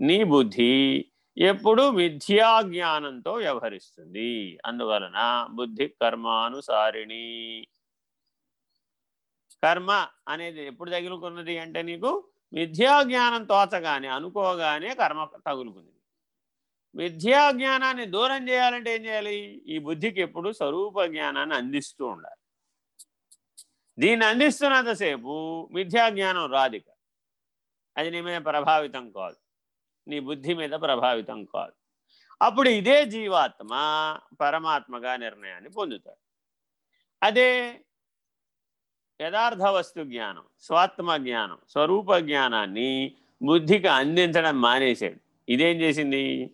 నీ బుద్ధి ఎప్పుడు మిథ్యా జ్ఞానంతో వ్యవహరిస్తుంది. అందువలన బుద్ధి కర్మానుసారిణి. కర్మ అనేది ఎప్పుడు తగులుకున్నది అంటే నీకు మిథ్యా జ్ఞానం తోచగానే అనుకోగానే కర్మ తగులుకుంది. మిథ్యా జ్ఞానాన్ని దూరం చేయాలంటే ఏం చేయాలి? ఈ బుద్ధికి ఎప్పుడు స్వరూప జ్ఞానాన్ని అందిస్తూ ఉండాలి. దీన్ని అందిస్తున్నంతసేపు మిథ్యా జ్ఞానం రాదిక అది నీ మీద ప్రభావితం కాదు. నీ బుద్ధి మీద ప్రభావితం కాదు. అప్పుడు ఇదే జీవాత్మ పరమాత్మగా నిర్ణయాన్ని పొందుతాడు. అదే యథార్థ వస్తు జ్ఞానం స్వాత్మ జ్ఞానం స్వరూప జ్ఞానాన్ని బుద్ధికి అందించడం మానేశాడు. ఇదేం చేసింది?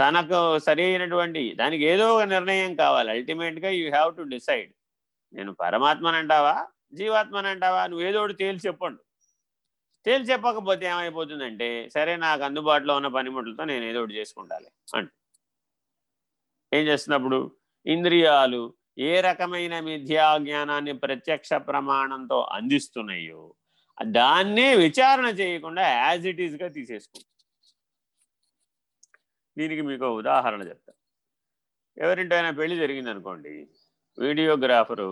తనకు సరైనటువంటి దానికి ఏదో ఒక నిర్ణయం కావాలి. అల్టిమేట్గా యూ హ్యావ్ టు డిసైడ్. నేను పరమాత్మనంటావా? జీవాత్మనంటావా? నువ్వు ఏదో ఒకటి తేల్చి చెప్పండు. తేల్చి చెప్పకపోతే ఏమైపోతుందంటే సరే నాకు అందుబాటులో ఉన్న పనిముట్లతో నేను ఏదో ఒకటి చేసుకుంటాలి అంటే. ఏం చేస్తున్నప్పుడు? ఇంద్రియాలు ఏ రకమైన మిథ్యా జ్ఞానాన్ని ప్రత్యక్ష ప్రమాణంతో అందిస్తున్నాయో దాన్నే విచారణ చేయకుండా యాజ్ ఇట్ ఈజ్గా తీసేసుకుంటాం. దీనికి మీకు ఉదాహరణ చెప్తా. ఎవరింటైనా పెళ్ళి జరిగిందనుకోండి వీడియోగ్రాఫరు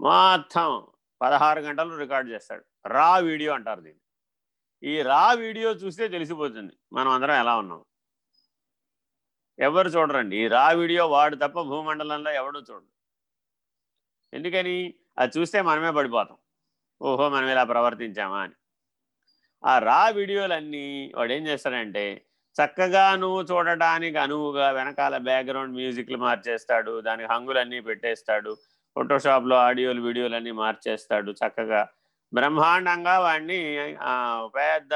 మొత్తం పదహారు గంటలు రికార్డ్ చేస్తాడు. రా వీడియో అంటారు దీన్ని. ఈ రా వీడియో చూస్తే తెలిసిపోతుంది. మనం అందరం ఎలా ఉన్నాం? ఎవరు చూడరండి? ఈ రా వీడియో వాడు తప్ప భూమండలంలో ఎవడు చూడరు ఎందుకని? అది చూస్తే మనమే పడిపోతాం. ఓహో మనం ఇలా ప్రవర్తించామా అని. ఆ రా వీడియోలన్నీ వాడు ఏం చేస్తాడంటే చక్కగా నువ్వు చూడటానికి అనువుగా వెనకాల బ్యాక్గ్రౌండ్ మ్యూజిక్లు మార్చేస్తాడు దానికి హంగులన్నీ పెట్టేస్తాడు ఫోటోషాప్లో ఆడియోలు వీడియోలు అన్నీ మార్చేస్తాడు చక్కగా బ్రహ్మాండంగా వాడిని పెద్ద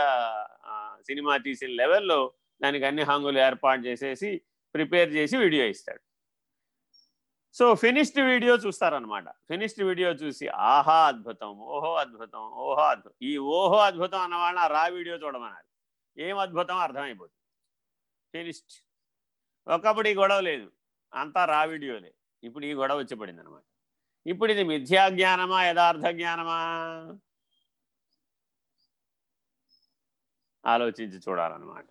సినిమా తీసిన లెవెల్లో దానికి అన్ని హంగులు ఏర్పాటు చేసేసి ప్రిపేర్ చేసి వీడియో ఇస్తాడు. సో ఫినిష్డ్ వీడియో చూస్తారనమాట ఫినిష్డ్ వీడియో చూసి ఆహా అద్భుతం ఓహో అద్భుతం ఓహో అద్భుతం. ఈ ఓహో అద్భుతం అన్న వాళ్ళని రా వీడియో చూడమన్నారు. ఏం అద్భుతం అర్థమైపోతుంది. ఫినిష్డ్. ఒకప్పుడు ఈ గొడవ లేదు. అంతా రా వీడియోలే. ఇప్పుడు ఈ గొడవ వచ్చి పడింది అనమాట ఇప్పుడు ఇది మిథ్యా జ్ఞానమా యథార్థ జ్ఞానమా? ఆలోచించి చూడాలన్నమాట.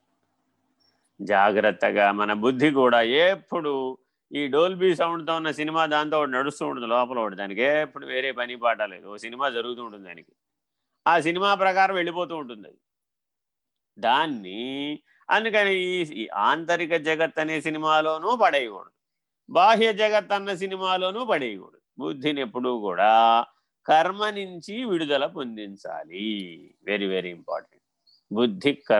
జాగ్రత్తగా మన బుద్ధి కూడా ఎప్పుడు ఈ డోల్బీ సౌండ్తో ఉన్న సినిమా దాంతో నడుస్తూ ఉంటుంది లోపల ఒకటి. దానికి ఎప్పుడు వేరే పని పాట లేదు. ఓ సినిమా జరుగుతూ ఉంటుంది దానికి. ఆ సినిమా ప్రకారం వెళ్ళిపోతూ ఉంటుంది. అది దాన్ని అందుకని ఈ ఆంతరిక జగత్ అనే సినిమాలోనూ పడేయకూడదు. బాహ్య జగత్ అన్న సినిమాలోనూ పడేయకూడదు. బుద్ధిని ఎప్పుడూ కూడా కర్మ నుంచి విడుదల పొందించాలి. వెరీ వెరీ ఇంపార్టెంట్ బుద్ధి కర్మ